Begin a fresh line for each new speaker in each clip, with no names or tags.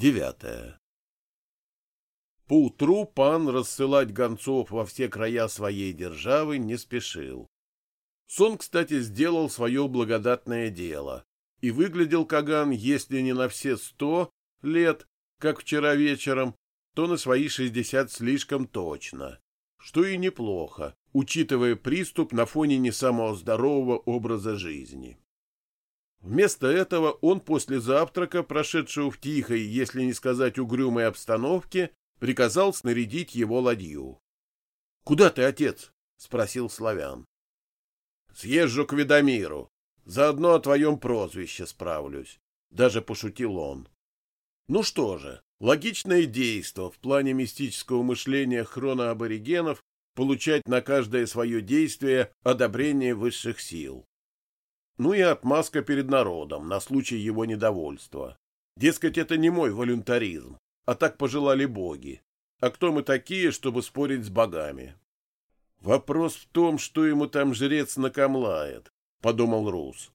Девятое. Поутру пан рассылать гонцов во все края своей державы не спешил. Сон, кстати, сделал свое благодатное дело, и выглядел Каган, если не на все сто лет, как вчера вечером, то на свои шестьдесят слишком точно, что и неплохо, учитывая приступ на фоне не самого здорового образа жизни. Вместо этого он после завтрака, прошедшего в тихой, если не сказать угрюмой обстановке, приказал снарядить его ладью. — Куда ты, отец? — спросил славян. — Съезжу к Ведомиру. Заодно о твоем прозвище справлюсь. Даже пошутил он. Ну что же, логичное действо в плане мистического мышления хроноаборигенов получать на каждое свое действие одобрение высших сил. Ну и отмазка перед народом на случай его недовольства. Дескать, это не мой волюнтаризм, а так пожелали боги. А кто мы такие, чтобы спорить с богами? Вопрос в том, что ему там жрец накомлает, — подумал Рус.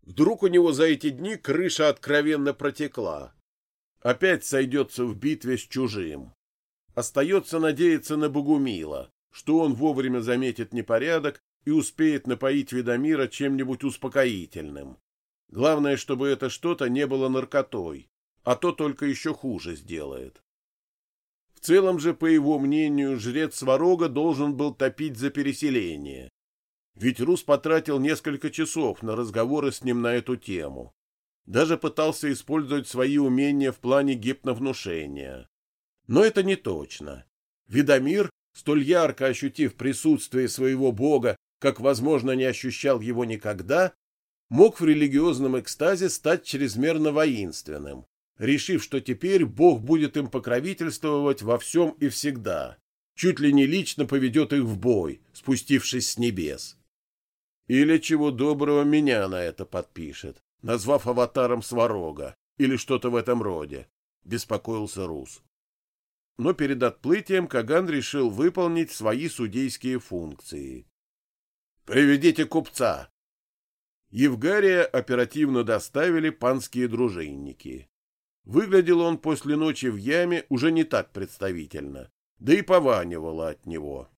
Вдруг у него за эти дни крыша откровенно протекла. Опять сойдется в битве с чужим. Остается надеяться на Богумила, что он вовремя заметит непорядок и успеет напоить Ведомира чем-нибудь успокоительным. Главное, чтобы это что-то не было наркотой, а то только еще хуже сделает. В целом же, по его мнению, жрец Сварога должен был топить за переселение. Ведь Рус потратил несколько часов на разговоры с ним на эту тему. Даже пытался использовать свои умения в плане гипновнушения. Но это не точно. Видомир, столь ярко ощутив присутствие своего бога, как, возможно, не ощущал его никогда, мог в религиозном экстазе стать чрезмерно воинственным, решив, что теперь Бог будет им покровительствовать во всем и всегда, чуть ли не лично поведет их в бой, спустившись с небес. Или чего доброго меня на это подпишет, назвав аватаром Сварога, или что-то в этом роде, беспокоился Рус. Но перед отплытием Каган решил выполнить свои судейские функции. «Приведите купца!» Евгария оперативно доставили панские дружинники. Выглядел он после ночи в яме уже не так представительно, да и пованивало от него.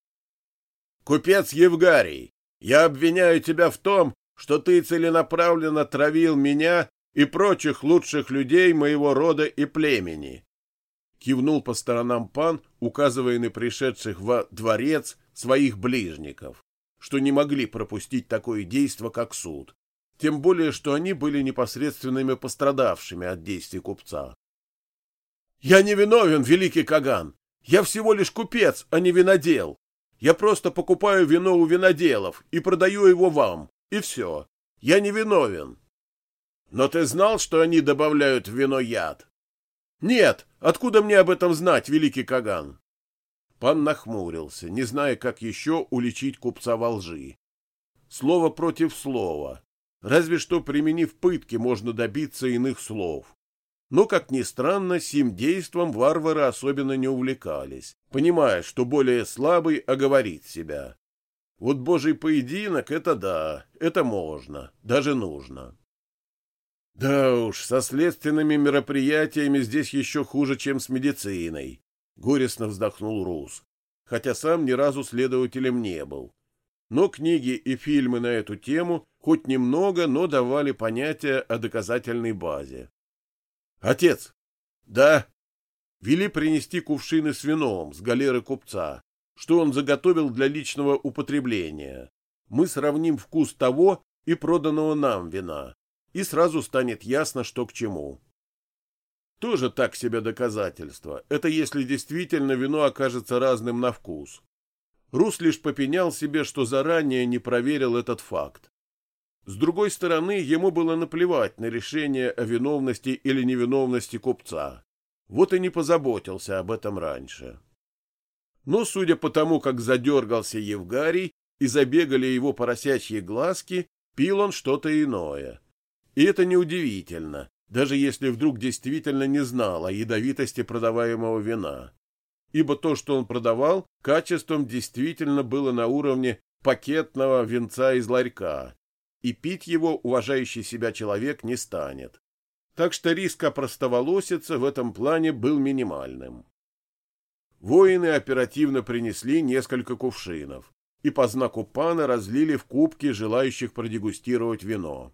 «Купец Евгарий, я обвиняю тебя в том, что ты целенаправленно травил меня и прочих лучших людей моего рода и племени. Кивнул по сторонам пан, указывая на пришедших во дворец своих ближников, что не могли пропустить такое действо, как суд, тем более, что они были непосредственными пострадавшими от действий купца. «Я не виновен, великий Каган! Я всего лишь купец, а не винодел! Я просто покупаю вино у виноделов и продаю его вам, и все. Я не виновен!» «Но ты знал, что они добавляют в вино яд?» «Нет! Откуда мне об этом знать, великий Каган?» Пан нахмурился, не зная, как еще уличить купца во лжи. Слово против слова, Разве что, применив пытки, можно добиться иных слов. Но, как ни странно, сим действом варвары особенно не увлекались, понимая, что более слабый оговорит себя. Вот божий поединок — это да, это можно, даже нужно. Да уж, со следственными мероприятиями здесь еще хуже, чем с медициной, — горестно вздохнул Рус, хотя сам ни разу следователем не был но книги и фильмы на эту тему хоть немного, но давали понятие о доказательной базе. «Отец!» «Да?» Вели принести кувшины с вином с галеры купца, что он заготовил для личного употребления. Мы сравним вкус того и проданного нам вина, и сразу станет ясно, что к чему. Тоже так себе доказательство. Это если действительно вино окажется разным на вкус. Рус лишь попенял себе, что заранее не проверил этот факт. С другой стороны, ему было наплевать на решение о виновности или невиновности купца. Вот и не позаботился об этом раньше. Но, судя по тому, как задергался Евгарий и забегали его поросячьи глазки, пил он что-то иное. И это неудивительно, даже если вдруг действительно не знал о ядовитости продаваемого вина ибо то, что он продавал, качеством действительно было на уровне пакетного венца из ларька, и пить его уважающий себя человек не станет. так что риск опростоволоситься в этом плане был минимальным. Воины оперативно принесли несколько кувшинов и по знаку пана разлили в кубки желающих продегустировать вино.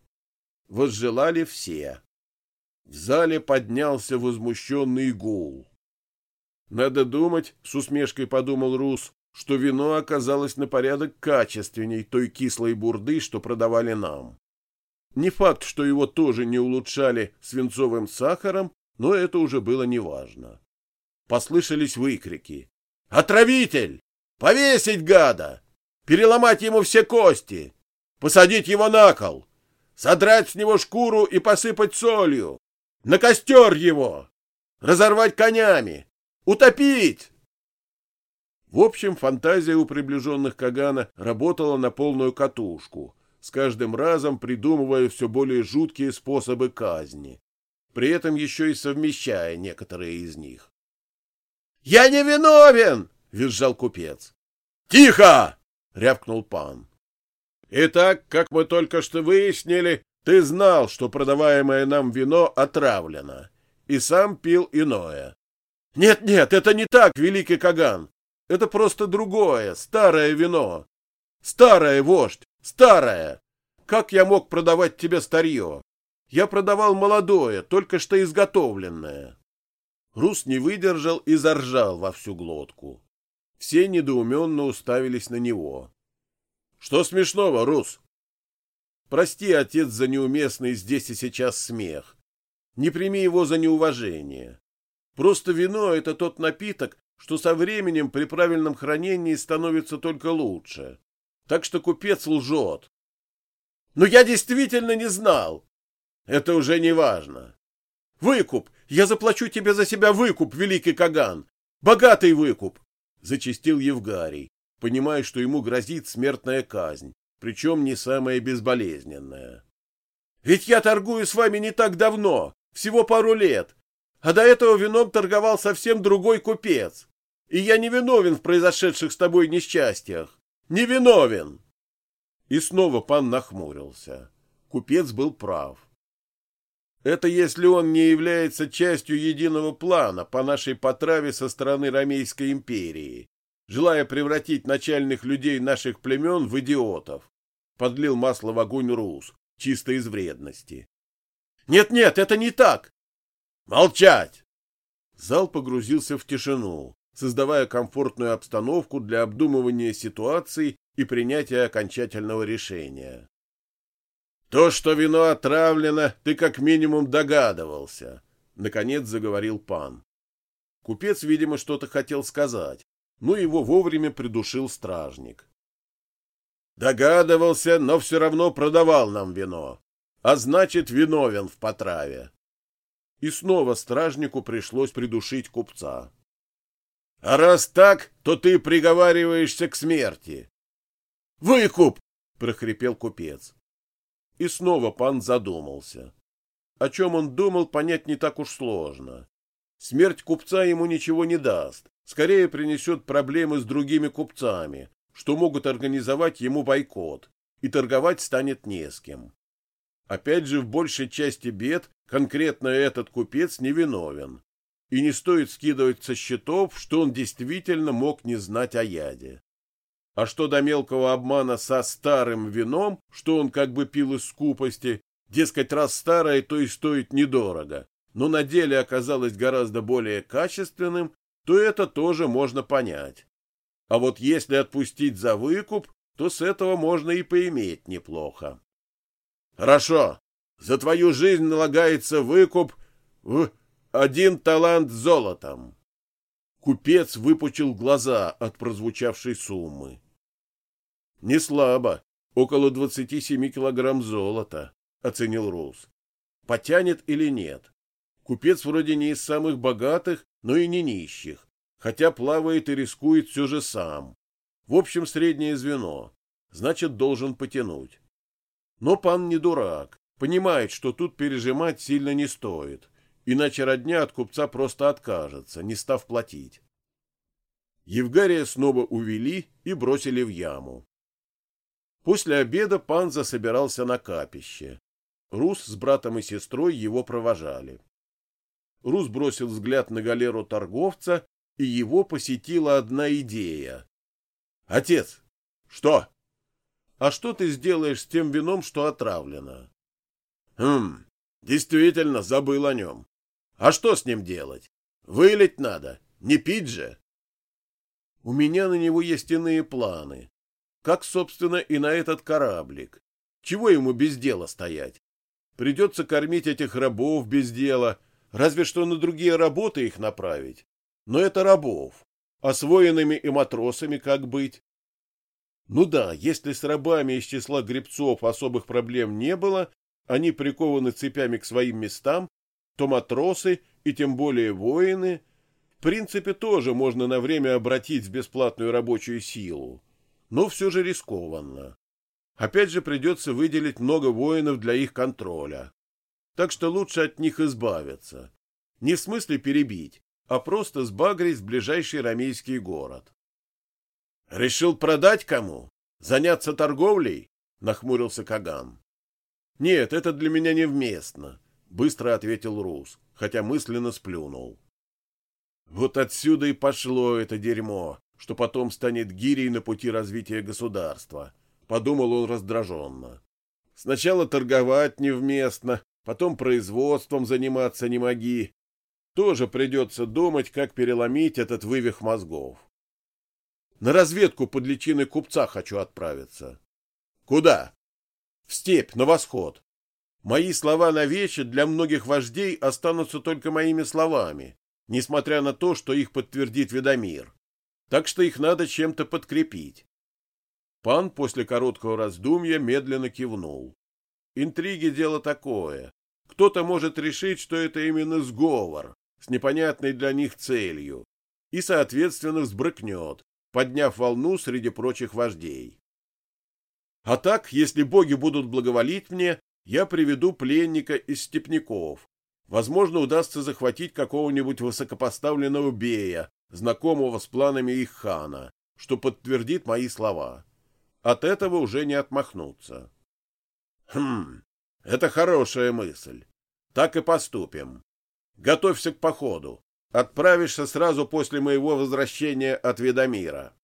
Возжелали все. В зале поднялся возмущенный гул. Надо думать, с усмешкой подумал Рус, что вино оказалось на порядок качественней той кислой бурды, что продавали нам. Не факт, что его тоже не улучшали свинцовым сахаром, но это уже было неважно. Послышались выкрики. «Отравитель! Повесить гада! Переломать ему все кости! Посадить его на кол! Содрать с него шкуру и посыпать солью! На костер его! Разорвать конями! Утопить!» В общем, фантазия у приближенных Кагана работала на полную катушку, с каждым разом придумывая все более жуткие способы казни, при этом еще и совмещая некоторые из них. «Я не виновен!» — визжал купец. «Тихо!» — рявкнул пан. «Итак, как мы только что выяснили, ты знал, что продаваемое нам вино отравлено, и сам пил иное. Нет-нет, это не так, великий Каган. Это просто другое, старое вино. Старое, вождь, старое. Как я мог продавать тебе старье? Я продавал молодое, только что изготовленное. Рус не выдержал и заржал во всю глотку. Все недоуменно уставились на него. — Что смешного, Рус? — Прости, отец, за неуместный здесь и сейчас смех. Не прими его за неуважение. Просто вино — это тот напиток, что со временем при правильном хранении становится только лучше. Так что купец лжет. Но я действительно не знал. Это уже не важно. Выкуп! Я заплачу тебе за себя выкуп, великий Каган! Богатый выкуп! Зачистил Евгарий, понимая, что ему грозит смертная казнь, причем не самая безболезненная. Ведь я торгую с вами не так давно, всего пару лет, а до этого вином торговал совсем другой купец. И я не виновен в произошедших с тобой несчастьях. Не виновен. И снова пан нахмурился. Купец был прав. Это если он не является частью единого плана по нашей потраве со стороны Ромейской империи, желая превратить начальных людей наших племен в идиотов. Подлил масло в огонь Рус, чисто из вредности. «Нет-нет, это не так! Молчать! Зал погрузился в тишину, создавая комфортную обстановку для обдумывания ситуации и принятия окончательного решения. То, что вино отравлено, ты как минимум догадывался, наконец заговорил пан. Купец, видимо, что-то хотел сказать, но его вовремя придушил стражник. Догадывался, но все равно продавал нам вино, а значит, виновен в потраве и снова стражнику пришлось придушить купца. — А раз так, то ты приговариваешься к смерти. — Выкуп! — прохрипел купец. И снова пан задумался. О чем он думал, понять не так уж сложно. Смерть купца ему ничего не даст, скорее принесет проблемы с другими купцами, что могут организовать ему бойкот, и торговать станет не с кем. Опять же, в большей части бед конкретно этот купец невиновен, и не стоит скидывать со счетов, что он действительно мог не знать о яде. А что до мелкого обмана со старым вином, что он как бы пил из скупости, дескать, раз старое, то и стоит недорого, но на деле оказалось гораздо более качественным, то это тоже можно понять. А вот если отпустить за выкуп, то с этого можно и поиметь неплохо. Хорошо, за твою жизнь налагается выкуп в один талант золотом. Купец выпучил глаза от прозвучавшей суммы. Не слабо, около двадцати семи килограмм золота, оценил Рус. Потянет или нет? Купец вроде не из самых богатых, но и не нищих, хотя плавает и рискует все же сам. В общем, среднее звено, значит, должен потянуть. Но пан не дурак, понимает, что тут пережимать сильно не стоит, иначе родня от купца просто откажется, не став платить. Евгария снова увели и бросили в яму. После обеда пан засобирался на капище. Рус с братом и сестрой его провожали. Рус бросил взгляд на галеру торговца, и его посетила одна идея. — Отец! — Что? — А что ты сделаешь с тем вином, что отравлено? — Хм, действительно, забыл о нем. А что с ним делать? Вылить надо, не пить же. У меня на него есть иные планы. Как, собственно, и на этот кораблик. Чего ему без дела стоять? Придется кормить этих рабов без дела, разве что на другие работы их направить. Но это рабов. С воинами и матросами как быть? Ну да, если с рабами из числа гребцов особых проблем не было, они прикованы цепями к своим местам, то матросы и тем более воины, в принципе, тоже можно на время обратить в бесплатную рабочую силу. Но все же рискованно. Опять же придется выделить много воинов для их контроля. Так что лучше от них избавиться. Не в смысле перебить, а просто сбагрить в ближайший рамейский город. — Решил продать кому? Заняться торговлей? — нахмурился Каган. — Нет, это для меня невместно, — быстро ответил Рус, хотя мысленно сплюнул. Вот отсюда и пошло это дерьмо, что потом станет гирей на пути развития государства, — подумал он раздраженно. Сначала торговать невместно, потом производством заниматься не моги, тоже придется думать, как переломить этот вывих мозгов. На разведку под личиной купца хочу отправиться. Куда? В степь, на восход. Мои слова на вече для многих вождей останутся только моими словами, несмотря на то, что их подтвердит Ведомир. Так что их надо чем-то подкрепить. Пан после короткого раздумья медленно кивнул. Интриги — дело такое. Кто-то может решить, что это именно сговор, с непонятной для них целью и, соответственно, взбрыкнет, подняв волну среди прочих вождей. А так, если боги будут благоволить мне, я приведу пленника из степняков. Возможно, удастся захватить какого-нибудь высокопоставленного бея, знакомого с планами их хана, что подтвердит мои слова. От этого уже не отмахнуться. Хм, это хорошая мысль. Так и поступим. Готовься к походу. Отправишься сразу после моего возвращения от Ведомира.